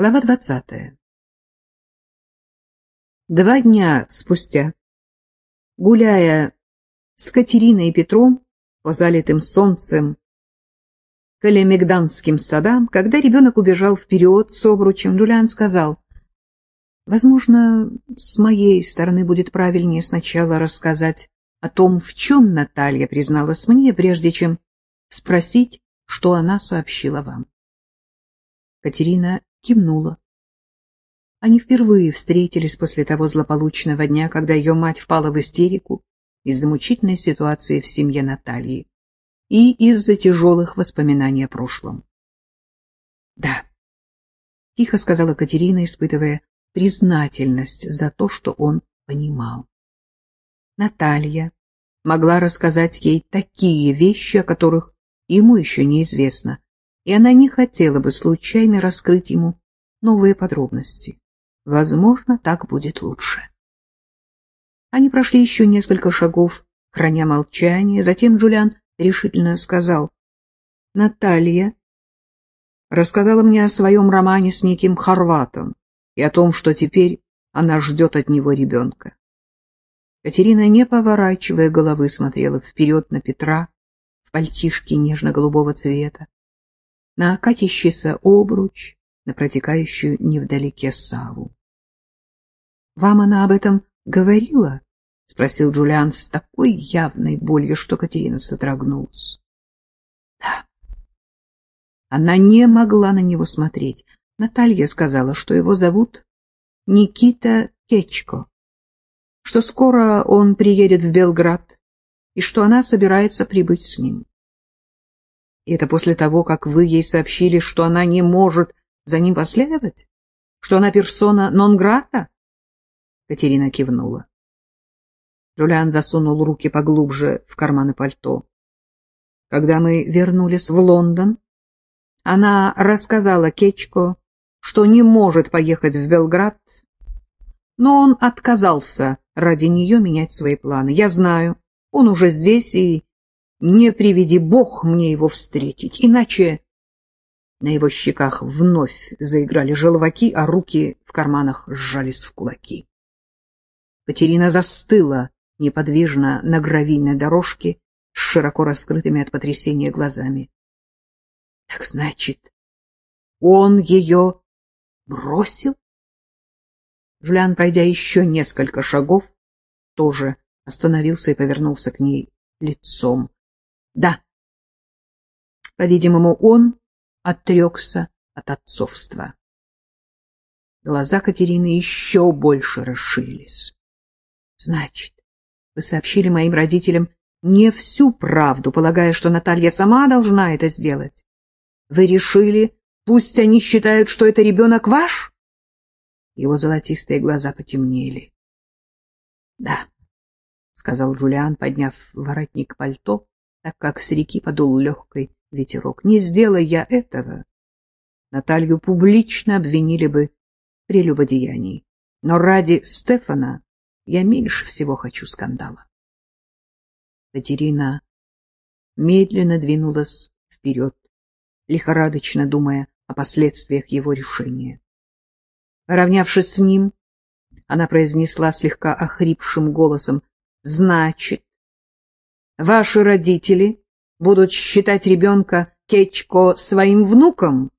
Глава двадцатая. Два дня спустя, гуляя с Катериной и Петром по залитым солнцем калемегданским садам, когда ребенок убежал вперед с обручем, Джулиан сказал, «Возможно, с моей стороны будет правильнее сначала рассказать о том, в чем Наталья призналась мне, прежде чем спросить, что она сообщила вам». Катерина кивнула. Они впервые встретились после того злополучного дня, когда ее мать впала в истерику из-за мучительной ситуации в семье Натальи и из-за тяжелых воспоминаний о прошлом. — Да, — тихо сказала Катерина, испытывая признательность за то, что он понимал. Наталья могла рассказать ей такие вещи, о которых ему еще неизвестно, и она не хотела бы случайно раскрыть ему новые подробности. Возможно, так будет лучше. Они прошли еще несколько шагов, храня молчание. Затем Джулиан решительно сказал. — Наталья рассказала мне о своем романе с неким хорватом и о том, что теперь она ждет от него ребенка. Катерина, не поворачивая головы, смотрела вперед на Петра в пальтишке нежно-голубого цвета, на катящийся обруч, на протекающую невдалеке Саву. — Вам она об этом говорила? — спросил Джулиан с такой явной болью, что Катерина содрогнулась. — Да. Она не могла на него смотреть. Наталья сказала, что его зовут Никита Кечко, что скоро он приедет в Белград и что она собирается прибыть с ним. И это после того, как вы ей сообщили, что она не может за ним последовать? Что она персона нон-грата? Катерина кивнула. Джулиан засунул руки поглубже в карманы пальто. Когда мы вернулись в Лондон, она рассказала Кечко, что не может поехать в Белград, но он отказался ради нее менять свои планы. Я знаю, он уже здесь, и не приведи Бог мне его встретить, иначе... На его щеках вновь заиграли желваки, а руки в карманах сжались в кулаки. Катерина застыла неподвижно на гравийной дорожке с широко раскрытыми от потрясения глазами. — Так значит, он ее бросил? Жулян, пройдя еще несколько шагов, тоже остановился и повернулся к ней лицом. Да. По-видимому, он отрекся от отцовства. Глаза Катерины еще больше расширились. Значит, вы сообщили моим родителям не всю правду, полагая, что Наталья сама должна это сделать. Вы решили, пусть они считают, что это ребенок ваш? Его золотистые глаза потемнели. — Да, — сказал Джулиан, подняв воротник пальто так как с реки подул легкий ветерок. Не сделай я этого, Наталью публично обвинили бы в прелюбодеянии. Но ради Стефана я меньше всего хочу скандала. Катерина медленно двинулась вперед, лихорадочно думая о последствиях его решения. Равнявшись с ним, она произнесла слегка охрипшим голосом, «Значит, ваши родители будут считать ребенка Кечко своим внуком,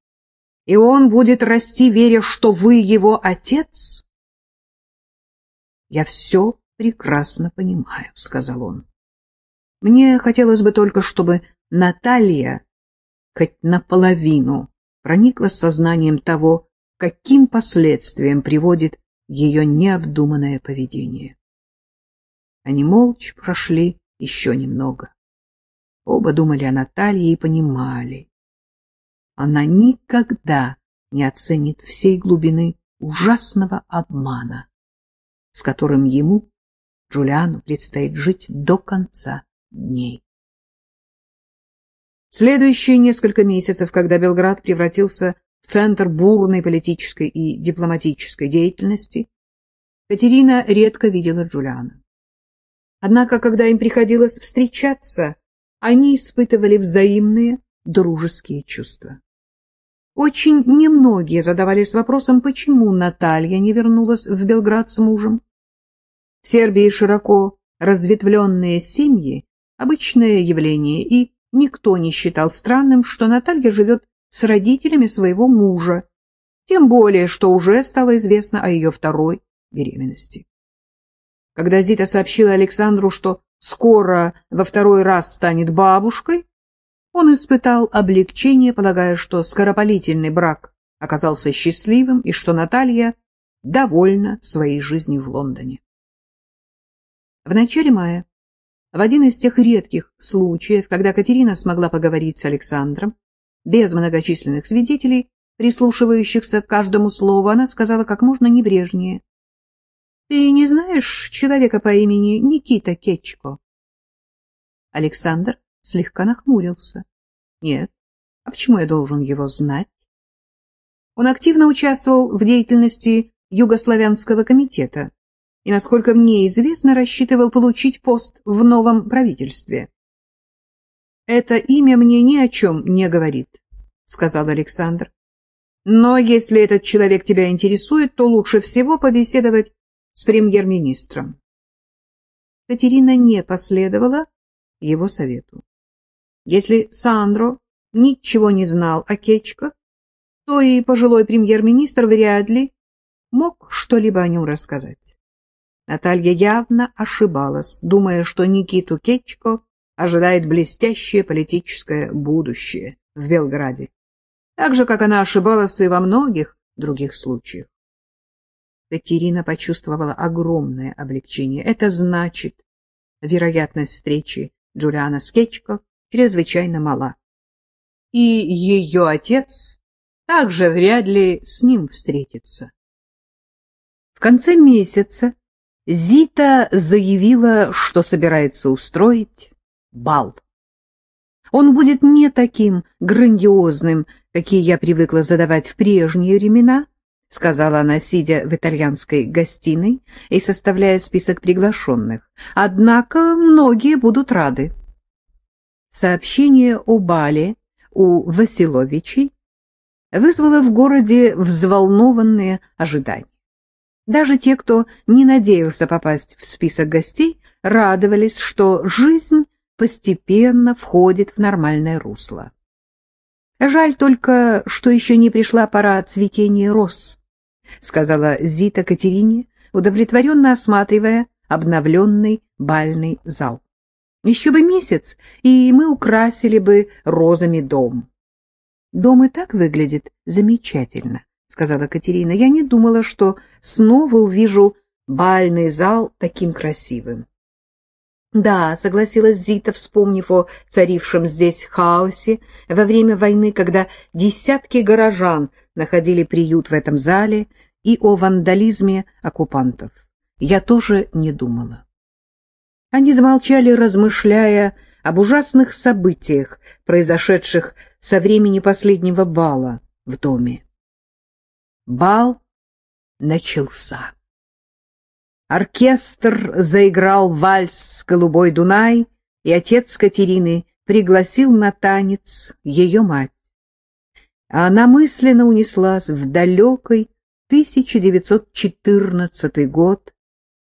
и он будет расти, веря, что вы его отец? Я все прекрасно понимаю, — сказал он. Мне хотелось бы только, чтобы Наталья хоть наполовину проникла сознанием того, каким последствиям приводит ее необдуманное поведение. Они молча прошли еще немного. Оба думали о Наталье и понимали. Она никогда не оценит всей глубины ужасного обмана, с которым ему, Джулиану, предстоит жить до конца дней. Следующие несколько месяцев, когда Белград превратился в центр бурной политической и дипломатической деятельности, Катерина редко видела Джулиана. Однако, когда им приходилось встречаться, они испытывали взаимные дружеские чувства. Очень немногие задавались вопросом, почему Наталья не вернулась в Белград с мужем. В Сербии широко разветвленные семьи — обычное явление, и никто не считал странным, что Наталья живет с родителями своего мужа, тем более, что уже стало известно о ее второй беременности. Когда Зита сообщила Александру, что скоро во второй раз станет бабушкой, он испытал облегчение, полагая, что скоропалительный брак оказался счастливым и что Наталья довольна своей жизнью в Лондоне. В начале мая, в один из тех редких случаев, когда Катерина смогла поговорить с Александром, без многочисленных свидетелей, прислушивающихся к каждому слову, она сказала как можно небрежнее. — Ты не знаешь человека по имени Никита Кетчко? Александр слегка нахмурился. — Нет. А почему я должен его знать? Он активно участвовал в деятельности Югославянского комитета и, насколько мне известно, рассчитывал получить пост в новом правительстве. «Это имя мне ни о чем не говорит», — сказал Александр. «Но если этот человек тебя интересует, то лучше всего побеседовать с премьер-министром». Катерина не последовала его совету. Если Сандро ничего не знал о Кечко, то и пожилой премьер-министр вряд ли мог что-либо о нем рассказать. Наталья явно ошибалась, думая, что Никиту Кетчко ожидает блестящее политическое будущее в Белграде, так же, как она ошибалась и во многих других случаях. Катерина почувствовала огромное облегчение. Это значит, вероятность встречи Джулиана с чрезвычайно мала. И ее отец также вряд ли с ним встретится. В конце месяца Зита заявила, что собирается устроить бал. Он будет не таким грандиозным, какие я привыкла задавать в прежние времена, — сказала она, сидя в итальянской гостиной и составляя список приглашенных. — Однако многие будут рады. Сообщение о бале у Василовичей вызвало в городе взволнованные ожидания. Даже те, кто не надеялся попасть в список гостей, радовались, что жизнь постепенно входит в нормальное русло. Жаль только, что еще не пришла пора цветения роз. — сказала Зита Катерине, удовлетворенно осматривая обновленный бальный зал. — Еще бы месяц, и мы украсили бы розами дом. — Дом и так выглядит замечательно, — сказала Катерина. — Я не думала, что снова увижу бальный зал таким красивым. — Да, — согласилась Зита, вспомнив о царившем здесь хаосе во время войны, когда десятки горожан находили приют в этом зале, и о вандализме оккупантов. Я тоже не думала. Они замолчали, размышляя об ужасных событиях, произошедших со времени последнего бала в доме. Бал начался. Оркестр заиграл вальс «Голубой Дунай», и отец Катерины пригласил на танец ее мать. А она мысленно унеслась в далекой 1914 год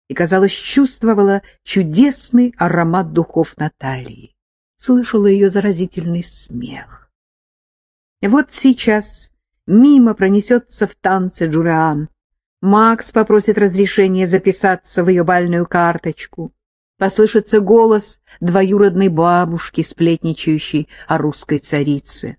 и, казалось, чувствовала чудесный аромат духов Натальи, слышала ее заразительный смех. Вот сейчас мимо пронесется в танце Джулиан, Макс попросит разрешения записаться в ее бальную карточку. Послышится голос двоюродной бабушки, сплетничающей о русской царице.